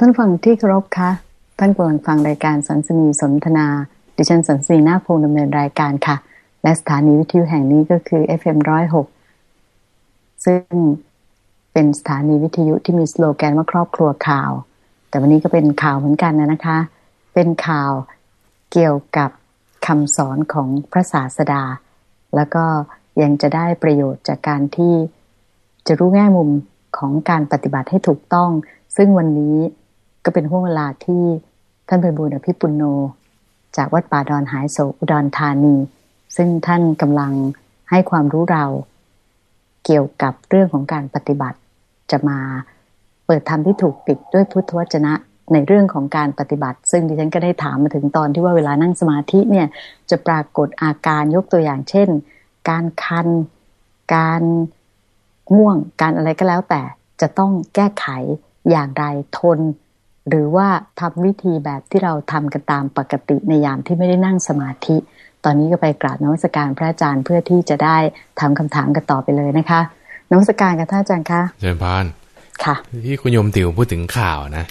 ท่านฟังที่เคารพคะท่านกำลังฟังรายการสันสนีสนทนา ดิฉันสันสนีนาพงดำเนินรายการค่ะ และสถานีวิทยุแห่งนี้ก็คือ FM106 ซึ่งเป็นสถานีวิทยุที่มีสโลแกนว่าครอบครัวข่าว แต่วันนี้ก็เป็นข่าวเหมือนกันนะคะ เป็นข่าวเกี่ยวกับคำสอนของพระศาสดา แล้วก็ยังจะได้ประโยชน์จากการที่จะรู้แง่มุมของการปฏิบัติให้ถูกต้อง ซึ่งวันนี้ ก็เป็นห่วงเวลาที่ท่านเป็นบุญอภิปุโน จากวัดป่าดอนหายโศอุดรธานี ซึ่งท่านกำลังให้ความรู้เราเกี่ยวกับเรื่องของการปฏิบัติ จะมาเปิดธรรมที่ถูกปิดด้วยพุทธวจนะในเรื่องของการปฏิบัติ ซึ่งดิฉันก็ได้ถามมาถึงตอนที่ว่าเวลานั่งสมาธิเนี่ยจะปรากฏอาการยกตัวอย่างเช่น การคัน การง่วง การอะไรก็แล้วแต่จะต้องแก้ไขอย่างไรทน หรือว่าทำวิธีแบบที่เราทำกันตามปกติในยามที่ไม่ได้นั่งสมาธิ ตอนนี้ก็ไปกราบนวัสการพระอาจารย์เพื่อที่จะได้ทำคำถามกันต่อไปเลยนะคะนวัสการกับท่านอาจารย์คะเชิญพานค่ะ ที่คุณโยมติ๋วพูดถึงข่าวนะ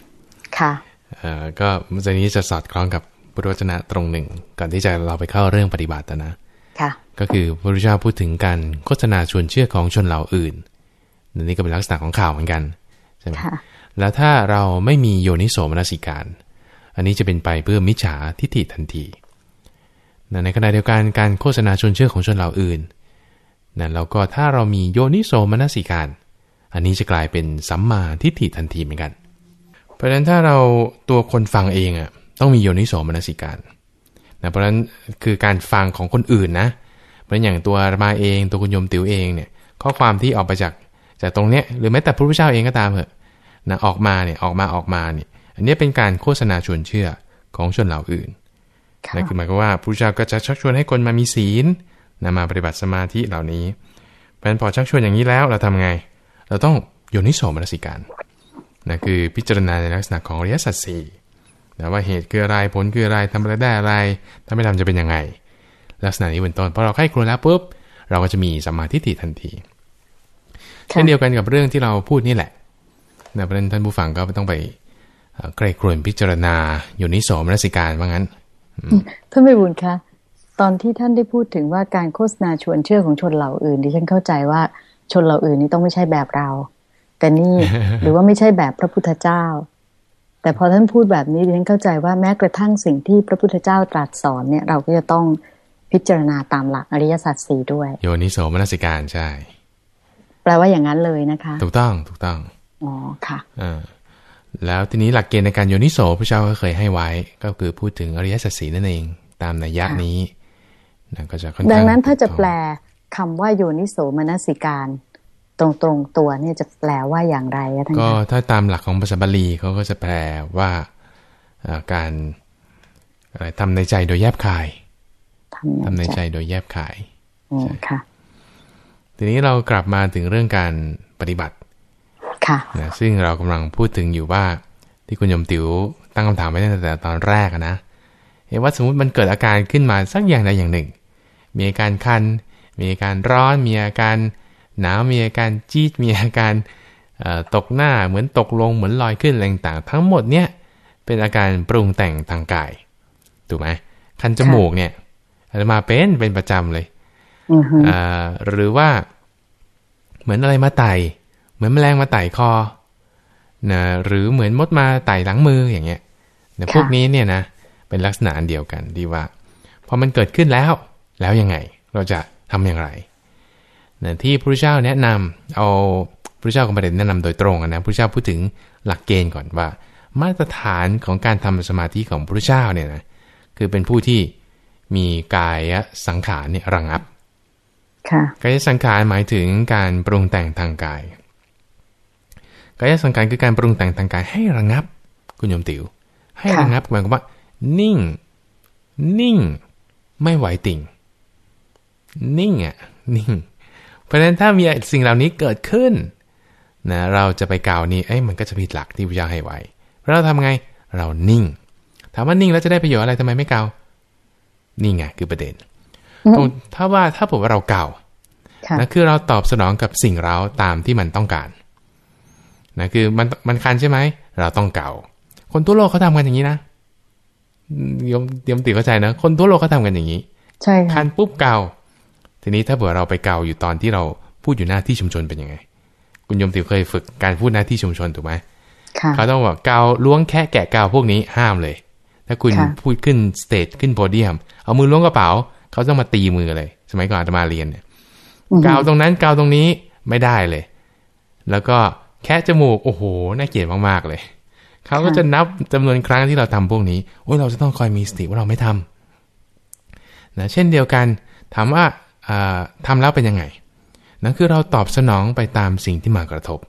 ค่ะเอ่อก็มันจะนี้จะสอดคล้องกับพุทธวจนะตรงหนึ่ง ก่อนที่จะเราไปเข้าเรื่องปฏิบัตินะค่ะ ก็คือพระพุทธเจ้าพูดถึงการโฆษณาชวนเชื่อของชนเหล่าอื่นนี่ก็เป็นลักษณะของข่าวเหมือนกันใช่ไหม แล้วถ้าเราไม่มีโยนิโสมนสิการ อันนี้จะเป็นไปเพื่อมิจฉาทิฏฐิทันทีในขณะเดียวกันการโฆษณาชวนเชื่อของชนเหล่าอื่นนะแล้วก็ถ้าเรามีโยนิโสมนสิการ อันนี้จะกลายเป็นสัมมาทิฏฐิทันทีเหมือนกัน เพราะฉะนั้นถ้าเราตัวคนฟังเองอะต้องมีโยนิโสมนสิการนะเพราะฉะนั้นคือการฟังของคนอื่นนะเพราะอย่างตัวมาเองตัวคุณยมติ๋วเองเนี่ยข้อความที่ออกไปจากจากตรงเนี้ยหรือแม้แต่พระพุทธเจ้าเองก็ตามเถอะ นะออกมาเนี่ยออกมาออกมาเนี่ยอันนี้เป็นการโฆษณาชวนเชื่อของชนเหล่าอื่นนะคือหมายความว่าพระพุทธเจ้าก็จะชักชวนให้คนมามีศีลนะมาปฏิบัติสมาธิเหล่านี้เพราะฉะนั้นพอชักชวนอย่างนี้แล้วเราทำไง เราต้องโยนิโสมนสิการนะคือพิจารณาในลักษณะของอริยสัจสี่นะว่าเหตุคืออะไรผลคืออะไรทำอะไรได้อะไร ถ้าไม่ทำจะเป็นยังไง ลักษณะนี้เป็นต้นพอเราใกล้ครัวแล้วปุ๊บเราก็จะมีสมาธิติทันทีเช่นเดียวกันกับเรื่องที่เราพูดนี่แหละ นะเพราะนั้นท่านผู้ฟังก็ต้องไปใกล้ครวนพิจารณาอยู่นิสมรสิการว่างั้นท่านไม่บุญคะตอนที่ท่านได้พูดถึงว่าการโฆษณาชวนเชื่อของชนเหล่าอื่นดิฉันเข้าใจว่าชนเหล่าอื่นนี้ต้องไม่ใช่แบบเรา แต่นี่หรือว่าไม่ใช่แบบพระพุทธเจ้า แต่พอท่านพูดแบบนี้ดิฉันเข้าใจว่าแม้กระทั่งสิ่งที่พระพุทธเจ้าตรัสสอนเนี่ยเราก็จะต้องพิจารณาตามหลักอริยสัจสี่ด้วย โยนิโสมนสิการใช่ แปลว่าอย่างนั้นเลยนะคะ ถูกต้องถูกต้อง อ๋อค่ะอ่าแล้วทีนี้หลักเกณฑ์ในการโยนิโสพระเจ้าก็เคยให้ไว้ ก็คือพูดถึงอริยสัจสีนั่นเองตามนัยยะนี้นะก็จะค่อนข้างดังนั้นถ้าจะแปลคำว่าโยนิโสมนสิการ ตรงตรงตัวเนี่ยจะแปลว่าอย่างไรท่านก็ถ้าตามหลักของภาษาบาลีเขาก็จะแปลว่าการทำในใจโดยแยบคายทำในใจโดยแยบคายอ๋อค่ะทีนี้เรากลับมาถึงเรื่องการปฏิบัติ ค่ะนะซึ่งเรากำลังพูดถึงอยู่ว่าที่คุณยมติ๋วตั้งคำถามไว้ตั้งแต่ตอนแรกนะเห็นว่าสมมติมันเกิดอาการขึ้นมาสักอย่างใดอย่างหนึ่ง มีอาการคัน มีอาการร้อน มีอาการหนาวมีอาการจี๊ดมีอาการตกหน้าเหมือนตกลงเหมือนลอยขึ้นอะไรต่างทั้งหมดเนี่ยเป็นอาการปรุงแต่งทางกายถูกไหมคันจมูกเนี่ยอามาเป็นเป็นประจำเลยหรือว่าเหมือนอะไรมาไต่ เหมือนแมลงมาไต่คอนะหรือเหมือนมดมาไต่หลังมืออย่างเงี้ยนะพวกนี้เนี่ยนะเป็นลักษณะอันเดียวกันที่ว่าพอมันเกิดขึ้นแล้ว แล้วยังไงเราจะทำอย่างไรนะที่พระเจ้าแนะนำเอาพระเจ้าก็ไม่ได้แนะนำโดยตรงนะพระเจ้าพูดถึงหลักเกณฑ์ก่อนว่า มาตรฐานของการทำสมาธิของพระเจ้าเนี่ยนะคือเป็นผู้ที่มีกายสังขารเนี่ยระงับกายสังขารหมายถึงการปรุงแต่งทางกาย กายสังขารคือการปรุงแต่งทางกายให้ระงับ คุณโยมติว๋วให้ระงับหมายความว่า นิ่ง นิ่ง ไม่ไหวติ่ง นิ่งอะ นิ่ง เพราะฉะนั้นถ้ามีสิ่งเหล่านี้เกิดขึ้นนะเราจะไปกล่าวนี้เอ้ยมันก็จะผิดหลักที่พระเจ้าให้ไว้เราทำไงเรานิ่ง ถามว่านิ่งแล้วจะได้ประโยชน์อะไรทำไมไม่เกานี่ไงคือประเด็นตรงถ้าว่าถ้าผมว่าเราเก่านะคือเราตอบสนองกับสิ่งเราตามที่มันต้องการ นะคือมันมันคันใช่ไหม เราต้องเก่า คนทั่วโลกเขาทำกันอย่างนี้นะยมเตรียมติเข้าใจนะ คนทั่วโลกเขาทากันอย่างนี้ ใช่ค่ะคันปุ๊บเกาทีนี้ถ้าเผื่อเราไปเกาอยู่ตอนที่เราพูดอยู่หน้าที่ชุมชนเป็นยังไง คุณยมติวเคยฝึกการพูดหน้าที่ชุมชนถูกไหมค่ะเขาต้องบอกเกาล้วงแค่แกะเกาพวกนี้ห้ามเลย ถ้าคุณค่ะพูดขึ้นสเตจขึ้นโพเดียม เอามือล้วงกระเป๋า เขาต้องมาตีมือเลย สมัยก่อนอาตมาเรียนเนี่ยอือฮึเกาตรงนั้นเกาตรงนี้ไม่ได้เลย แล้วก็ แค่จมูก โอ้โห น่าเกลียดมากๆเลย เขาก็จะนับจำนวนครั้งที่เราทำพวกนี้ โอ้ยเราจะต้องคอยมีสติว่าเราไม่ทำนะเช่นเดียวกัน ถามว่าอ่าทำแล้วเป็นยังไง นั่นคือเราตอบสนองไปตามสิ่งที่มากระทบ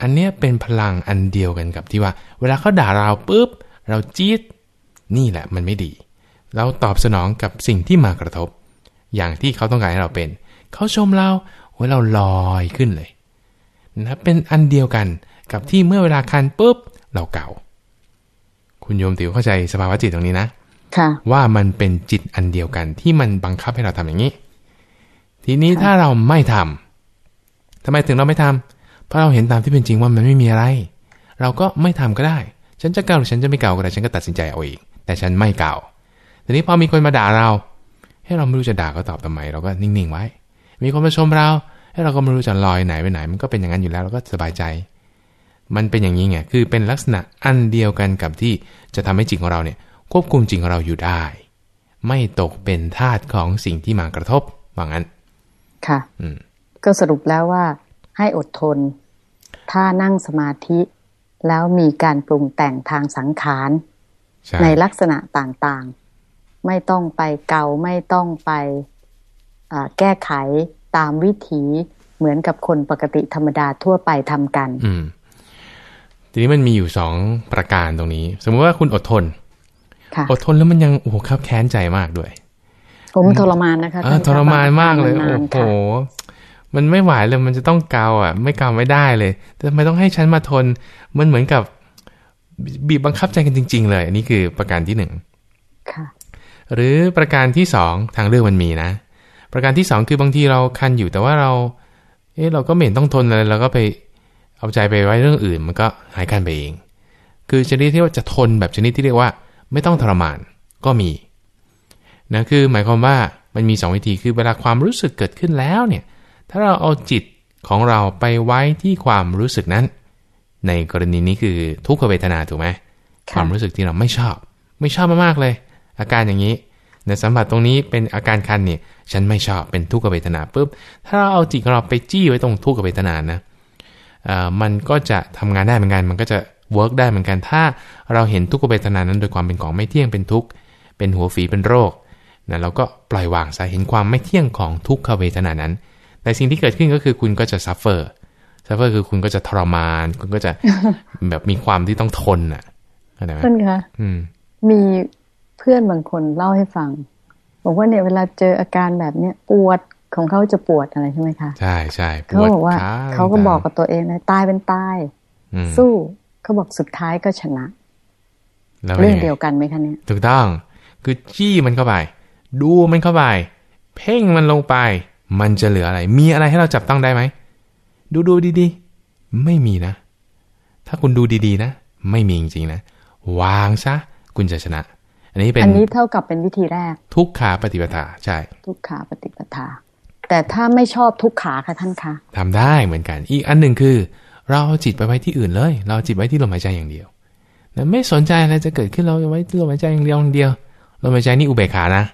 อันเนี้ยเป็นพลังอันเดียวกันกับที่ว่า เวลาเขาด่าเราปุ๊บ เราจี๊ด นี่แหละมันไม่ดี เราตอบสนองกับสิ่งที่มากระทบ อย่างที่เขาต้องการให้เราเป็น เขาชมเราโอ้ยเราลอยขึ้นเลย นะเป็นอันเดียวกันกับที่เมื่อเวลาคันปุ๊บเราเก่า คุณโยมติวเข้าใจสภาวะจิตตรงนี้นะค่ะว่ามันเป็นจิตอันเดียวกันที่มันบังคับให้เราทำอย่างนี้ ทีนี้ถ้าเราไม่ทำทำไมถึงเราไม่ทำเพราะเราเห็นตามที่เป็นจริงว่ามันไม่มีอะไร เราก็ไม่ทำก็ได้ ฉันจะเก่าหรือฉันจะไม่เก่าก็ได้ฉันก็ตัดสินใจเอาเองแต่ฉันไม่เก่าทีนี้พอมีคนมาด่าเราให้เราไม่รู้จะด่าก็ตอบทำไม เราก็นิ่งๆไว้ มีคนมาชมเรา ให้เราก็ไม่รู้จะลอยไหนไปไหน มันก็เป็นอย่างนั้นอยู่แล้วเราก็สบายใจ มันเป็นอย่างนี้ไงคือเป็นลักษณะอันเดียวกันกับที่จะทำให้จิตของเราเนี่ยควบคุมจิตของเราอยู่ได้ ไม่ตกเป็นทาสของสิ่งที่มากระทบว่างั้น ค่ะ อืมก็สรุปแล้วว่าให้อดทน ถ้านั่งสมาธิ แล้วมีการปรุงแต่งทางสังขารใช่ในลักษณะต่างๆ ไม่ต้องไปเกาไม่ต้องไปอ่าแก้ไข ตามวิถีเหมือนกับคนปกติธรรมดาทั่วไปทำกัน อืมทีนี้มันมีอยู่สองประการตรงนี้ สมมติว่าคุณอดทนค่ะอดทนแล้วมันยังโอ้โหคับแค้นใจมากด้วย ผมทรมานนะคะอ่าท่านทรมานมากเลยนโอ้นโหค่ะมันไม่ไหวเลยมันจะต้องเกาอะ ไม่เกาไม่ได้เลยแต่ทำไมต้องให้ฉันมาทน มันเหมือนกับบีบบังคับใจกันจริง ๆ เลย อันนี้คือประการที่หนึ่งค่ะหรือประการที่สองทางเลือกมันมีนะ ประการที่สองคือบางทีเราคันอยู่แต่ว่าเรา เอ๊ะเราก็ไม่เห็นต้องทนเลยเราก็ไปเอาใจไปไว้เรื่องอื่น มันก็หายคันไปเอง คือชนิดที่ว่าจะทนแบบชนิดที่เรียกว่า ไม่ต้องทรมานก็มีนะคือหมายความว่ามันมีสองวิธีคือเวลาความรู้สึกเกิดขึ้นแล้วเนี่ยถ้าเราเอาจิตของเราไปไว้ที่ความรู้สึกนั้น ในกรณีนี้คือทุกขเวทนาถูกไหมค่ะความรู้สึกที่เราไม่ชอบ ไม่ชอบมากๆเลย อาการอย่างนี้ ในสัมผัสตรงนี้เป็นอาการคันเนี่ยฉันไม่ชอบเป็นทุกขเวทนาปุ๊บถ้าเราเอาจิตของเราไปจี้ไว้ตรงทุกขเวทนานะเอ่อมันก็จะทำงานได้เหมือนกัน มันก็จะ work ได้เหมือนกัน ถ้าเราเห็นทุกขเวทนานั้น โดยความเป็นของไม่เที่ยงเป็นทุกข์เป็นหัวฝีเป็นโรคนะเราก็ปล่อยวางซะเห็นความไม่เที่ยงของทุกขเวทนานั้น แต่สิ่งที่เกิดขึ้นก็คือคุณก็จะ suffer suffer คือคุณก็จะทรมาน คุณก็จะแบบมีความที่ต้องทนอะเข้าใจไหมท่านคะอืมมีเพื่อนบางคนเล่าให้ฟัง บอกว่าเนี่ยเวลาเจออาการแบบเนี้ยปวดของเขาจะปวดอะไรใช่ไหมคะ ใช่ใช่ปเขาวดบอกว่าขเขาก็บอกกับตัวเองนะตายเป็นตายอืมสู้เขาบอกสุดท้ายก็ชนะแล้วป็นเรื่องไเดียวกันไหมคะเนี่ยถูกต้องคือจี้มันเข้าไป ดูมันเข้าไป เพ่งมันลงไป มันจะเหลืออะไร มีอะไรให้เราจับต้องได้ไหมดูดูดีๆ ไม่มีนะ ถ้าคุณดูดีๆนะ ไม่มีจริงๆนะ วางซะ คุณจะชนะ อันนี้เป็นอันนี้เท่ากับเป็นวิธีแรก ทุกขาปฏิปทาใช่ ทุกขาปฏิปทา แต่ถ้าไม่ชอบทุกขาค่ะท่านคะทำได้เหมือนกัน อีกอันหนึ่งคือ เราเอาจิตไปไว้ที่อื่นเลย เราเอาจิตไว้ที่ลมหายใจอย่างเดียวนะไม่สนใจอะไรจะเกิดขึ้นเราไว้ที่ลมหายใจอย่างเดียวอย่างเดียวลมหายใจนี่อุเบกขานะ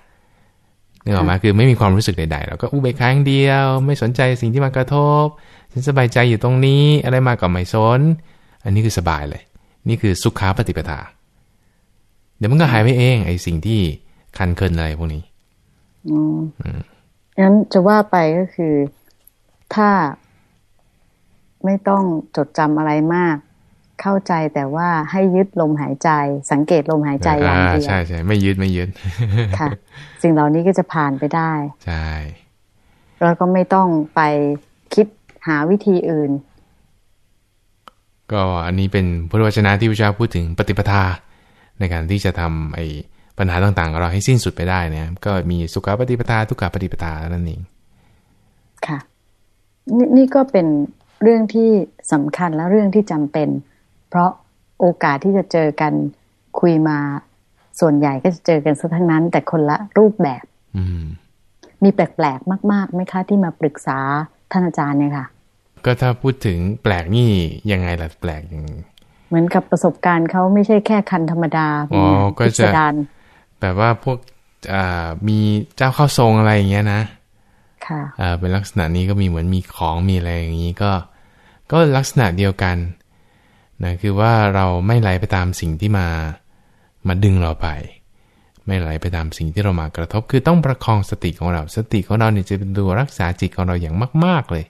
นึกออกมาคือไม่มีความรู้สึกใดๆเราก็อุเบกขาอย่างเดียว ไม่สนใจสิ่งที่มากระทบฉันสบายใจอยู่ตรงนี้อะไรมาก็ไม่สน อันนี้คือสบายเลย นี่คือสุขาปฏิปทา เดี๋ยวมันก็หายไปเองไอ้สิ่งที่คันเคินอะไรพวกนี้อืมงั้นจะว่าไปก็คือ ถ้าไม่ต้องจดจำอะไรมาก เข้าใจแต่ว่าให้ยึดลมหายใจ สังเกตลมหายใจอย่างเดียวใช่ใช่ไม่ยึดไม่ยึดค่ะ สิ่งเหล่านี้ก็จะผ่านไปได้ใช่แล้วก็ไม่ต้องไปคิดหาวิธีอื่น ก็อันนี้เป็นพุทธวจนะที่พระเจ้าพูดถึงปฏิปทา ในการที่จะทำไอ้ปัญหาต่างๆของเราให้สิ้นสุดไปได้เนะก็มีสุขปฏิปทาทุกขปฏิปทานั่นเองค่ะนนี่ก็เป็นเรื่องที่สำคัญและเรื่องที่จำเป็น เพราะโอกาสที่จะเจอกันคุยมาส่วนใหญ่ก็จะเจอกันซะทั้งนั้น แต่คนละรูปแบบอืมมีแปลกๆมากๆไหมคะที่มาปรึกษาท่านอาจารย์เนี่ยค่ะ ก็ถ้าพูดถึงแปลกนี่ยังไงล่ะแปลกอย่าง เหมือนกับประสบการณ์เขาไม่ใช่แค่คันธรรมดาอ๋อก็พิจะสดารแบบว่าพวกอ่ามีเจ้าเข้าทรงอะไรอย่างเงี้ยนะ ค่ะอ่าเป็นลักษณะนี้ก็มีเหมือนมีของมีอะไรอย่างนี้ก็ ก็ลักษณะเดียวกันนะคือว่าเราไม่ไหลไปตามสิ่งที่มามาดึงเราไป ไม่ไหลไปตามสิ่งที่เรามากระทบ คือต้องประคองสติของเราสติของเราเนี่ยจะเป็นตัวรักษาจิตของเราอย่างมาก ๆเลย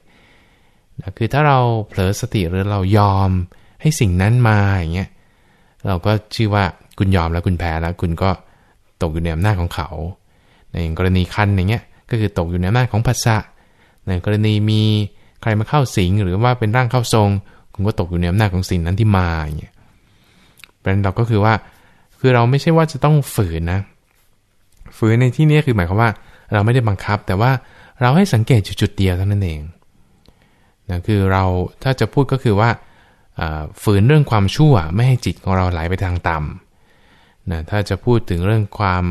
นะคือถ้าเราเผลอสติหรือเรายอม ให้สิ่งนั้นมาอย่างเงี้ยเราก็ชื่อว่าคุณยอมแล้วคุณแพ้แล้วคุณก็ตกอยู่ในอำนาจของเขา ในกรณีคันอย่างเงี้ยก็คือตกอยู่ในอำนาจของภาษะในกรณีมีใครมาเข้าสิงหรือว่าเป็นร่างเข้าทรง คุณก็ตกอยู่ในอำนาจของสิ่งนั้นที่มาอย่างเงี้ยเพระฉะนั้นเราก็คือว่า คือเราไม่ใช่ว่าจะต้องฝืนนะ ฝืนในที่นี้คือหมายความว่า เราไม่ได้บังคับ แต่ว่าเราให้สังเกตจุดๆเดียวเท่านั้นเองนะคือเราถ้าจะพูดก็คือว่า ฝืนเรื่องความชั่วไม่ให้จิตของเราไหลไปทางต่ำนะถ้าจะพูดถึงเรื่องความ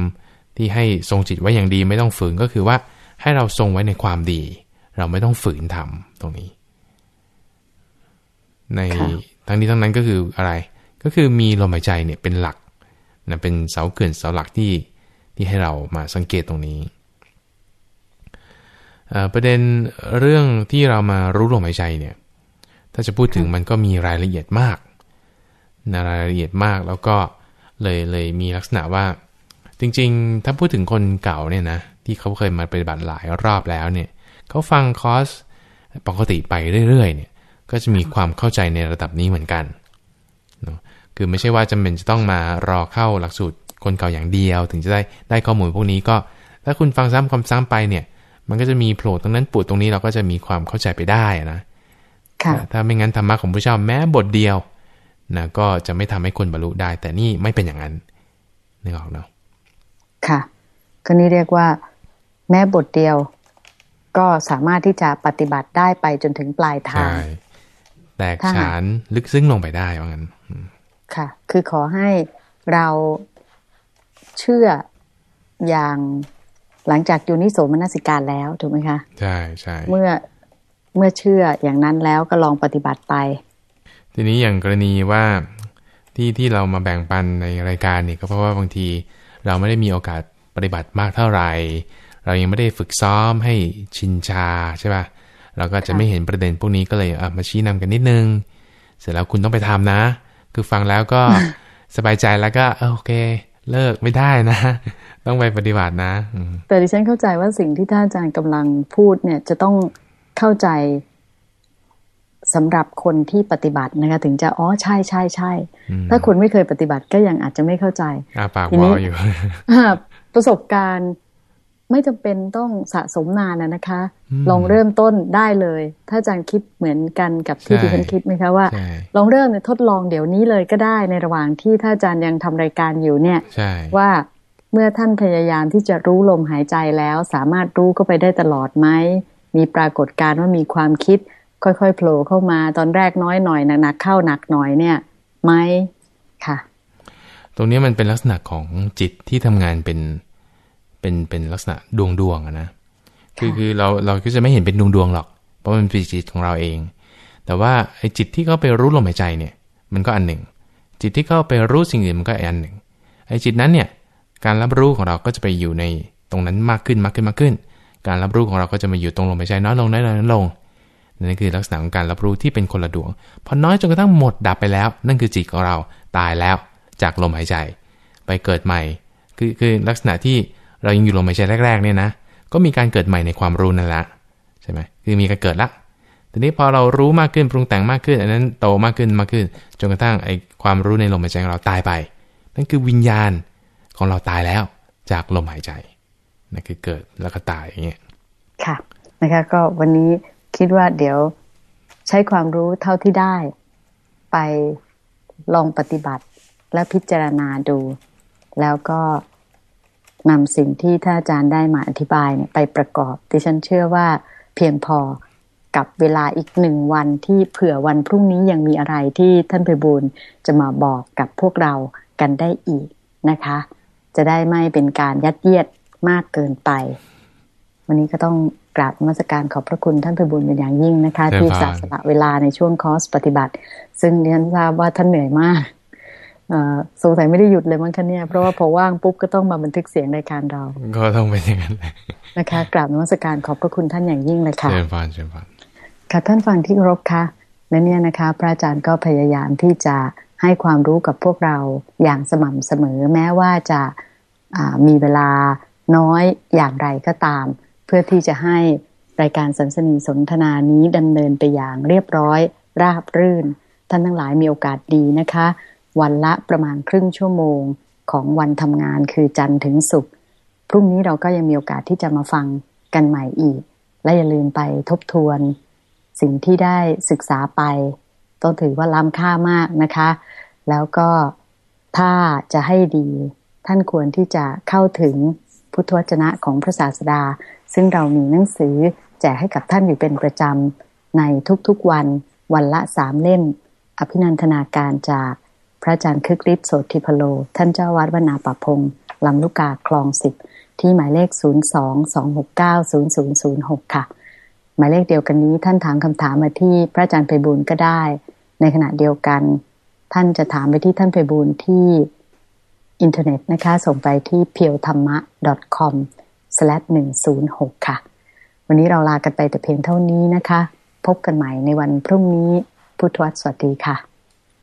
ที่ให้ทรงจิตไว้อย่างดีไม่ต้องฝืนก็คือว่าให้เราทรงไว้ในความดี เราไม่ต้องฝืนทำตรงนี้ ในทั้งนี้ทั้งนั้นก็คืออะไร ก็คือมีลมหายใจเนี่ยเป็นหลักนะเป็นเสาเกินเสาหลักที่ที่ให้เรามาสังเกตตรงนี้ประเด็นเรื่องที่เรามารู้ลมหายใจเนี่ย ถ้าจะพูดถึงมันก็มีรายละเอียดมากนะรายละเอียดมากแล้วก็เลยเลยมีลักษณะว่า จริงๆ ถ้าพูดถึงคนเก่าเนี่ยนะที่เขาเคยมาปฏิบัติหลายรอบแล้วเนี่ยเขาฟังคอร์สปกติไปเรื่อยๆเนี่ยก็จะมีความเข้าใจในระดับนี้เหมือนกันเนาะคือไม่ใช่ว่าจำเป็นจะต้องมารอเข้าหลักสูตรคนเก่าอย่างเดียว ถึงจะได้ได้ข้อมูลพวกนี้ก็ ถ้าคุณฟังซ้ำควาซ้ำไปเนี่ย มันก็จะมีโผล่ตรงนั้นปูดตรงนี้เราก็จะมีความเข้าใจไปได้นะ ถ้าไม่งั้นธรรมะของพระเจ้าแม้บทเดียวนะก็จะไม่ทำให้คนบรรลุได้ แต่นี่ไม่เป็นอย่างนั้นนึกออกเนาะค่ะก็นี่เรียกว่า แม้บทเดียว ก็สามารถที่จะปฏิบัติได้ไปจนถึงปลายทางแตกฉานลึกซึ้งลงไปได้ว่างั้น ค่ะ คือขอให้เราเชื่ออย่างหลังจากยูนิโสมนสิการแล้วถูกไหมคะ ใช่ใช่เมื่อ เมื่อเชื่ออย่างนั้นแล้วก็ลองปฏิบัติไป ทีนี้อย่างกรณีว่าที่ที่เรามาแบ่งปันในรายการนี่ก็เพราะว่าบางทีเราไม่ได้มีโอกาสปฏิบัติมากเท่าไหร่ เรายังไม่ได้ฝึกซ้อมให้ชินชาใช่ป่ะเราก็จะไม่เห็นประเด็นพวกนี้ก็เลยมาชี้นำกันนิดนึง เสร็จแล้วคุณต้องไปทำนะ คือฟังแล้วก็สบายใจแล้วก็โอเค เลิกไม่ได้นะ ต้องไปปฏิบัตินะแต่ดิฉันเข้าใจว่าสิ่งที่ท่านอาจารย์กำลังพูดเนี่ยจะต้อง เข้าใจสำหรับคนที่ปฏิบัตินะคะ ถึงจะอ๋อใช่ใช่ใช่ถ้าคนไม่เคยปฏิบัติก็ยังอาจจะไม่เข้าใจอาปากวออยู่ประสบการณ์ไม่จำเป็นต้องสะสมนานนะคะ ลองเริ่มต้นได้เลย ถ้าอาจารย์คิดเหมือนกันกับที่ดิฉันคิดไหมคะว่า ลองเริ่มทดลองเดี๋ยวนี้เลยก็ได้ในระหว่างที่ถ้าอาจารย์ยังทำรายการอยู่เนี่ยว่าเมื่อท่านพยายามที่จะรู้ลมหายใจแล้ว สามารถรู้ก็ไปได้ตลอดไหม มีปรากฏการณ์ว่ามีความคิด ค่อยๆโผล่เข้ามาตอนแรกน้อยหน่อยหนักๆเข้าหนักหน่อยเนี่ยไหมค่ะ ตรงนี้มันเป็นลักษณะของจิตที่ทำงานเป็นเป็นเป็นลักษณะดวงดวงนะคือคือเราเราก็จะไม่เห็นเป็นดวงดวงหรอก เพราะมันเป็นจิตของเราเอง แต่ว่าไอ้จิตที่เข้าไปรู้ลมหายใจเนี่ย มันก็อันหนึ่ง จิตที่เข้าไปรู้สิ่งอื่นมันก็อันหนึ่งไอ้จิตนั้นเนี่ยการรับรู้ของเราก็จะไปอยู่ในตรงนั้นมากขึ้นมากขึ้นมากขึ้น การรับรู้ของเราก็จะมาอยู่ตรงลมหายใจน้อยลงน้อยลงน้อยลงนั่นคือลักษณะของการรับรู้ที่เป็นคนละดวงพอน้อยจนกระทั่งหมดดับไปแล้ว นั่นคือจิตของเราตายแล้วจากลมหายใจ ไปเกิดใหม่ คือคือลักษณะที่เรายังอยู่ลมหายใจแรกๆเนี่ยนะ ก็มีการเกิดใหม่ในความรู้นั่นแหละใช่ไหมคือมีการเกิดละทีนี้พอเรารู้มากขึ้นปรุงแต่งมากขึ้น อันนั้นโตมากขึ้นมากขึ้นจนกระทั่งไอความรู้ในลมหายใจของเราตายไป นั่นคือวิญญาณของเราตายแล้วจากลมหายใจ นั่นคือเกิดแล้วก็ตายอย่างเงี้ยค่ะนะคะก็วันนี้คิดว่าเดี๋ยวใช้ความรู้เท่าที่ได้ ไปลองปฏิบัติและพิจารณาดู แล้วก็นำสิ่งที่ท่านอาจารย์ได้มาอธิบายเนี่ยไปประกอบดิฉันเชื่อว่าเพียงพอกับเวลาอีกหนึ่งวันที่เผื่อวันพรุ่งนี้ยังมีอะไรที่ท่านไปบูลจะมาบอกกับพวกเรากันได้อีกนะคะ จะได้ไม่เป็นการยัดเยียด มากเกินไป วันนี้ก็ต้องกราบมาสการขอบพระคุณท่านไปบุญเป็นอย่างยิ่งนะคะ ที่สละเวลาในช่วงคอร์สปฏิบัติ ซึ่งเรียนทราบว่าท่านเหนื่อยมากสงสัยไม่ได้หยุดเลยมั้งคะเนี่ย เพราะว่าพอว่างปุ๊บก็ต้องมาบันทึกเสียงรายการเรา ก็ต้องเป็นอย่างนั้นนะคะกราบนมัสการขอบพระคุณท่านอย่างยิ่งเลยค่ะเชิญฟังเชิญฟังค่ะท่านฟังที่รบค่ะและเนี่ยนะคะ พระอาจารย์ก็พยายามที่จะให้ความรู้กับพวกเราอย่างสม่ำเสมอ แม้ว่าจะมีเวลา น้อยอย่างไรก็ตาม เพื่อที่จะให้รายการสันสนีสนทนานี้ดำเนินไปอย่างเรียบร้อย ราบรื่น ท่านทั้งหลายมีโอกาสดีนะคะ วันละประมาณครึ่งชั่วโมงของวันทำงานคือจันทร์ถึงศุกร์พรุ่งนี้เราก็ยังมีโอกาสที่จะมาฟังกันใหม่อีก และอย่าลืมไปทบทวน สิ่งที่ได้ศึกษาไป ต้องถือว่าล้ำค่ามากนะคะ แล้วก็ถ้าจะให้ดี ท่านควรที่จะเข้าถึง พุทธวจนะของพระศาสดา ซึ่งเรามีหนังสือแจกให้กับท่านอยู่เป็นประจำ ในทุกๆวัน วันละสามเล่ม อภินันทนาการจากพระอาจารย์คึกฤทธิ์โสติพโล ท่านเจ้าวัดวนาปะพงลำลูกกาคลองสิบที่หมายเลข 022690006 ค่ะ หมายเลขเดียวกันนี้ท่านถามคำถามมาที่พระอาจารย์ไพบูลก็ได้ ในขณะเดียวกัน ท่านจะถามไปที่ท่านไพบูลที่ อินเทอร์เน็ตนะคะ ส่งไปที่เพียวธรรมะ .com 106ค่ะ วันนี้เราลากันไปแต่เพียงเท่านี้นะคะ พบกันใหม่ในวันพรุ่งนี้ พุทธวัตรสวัสดีค่ะ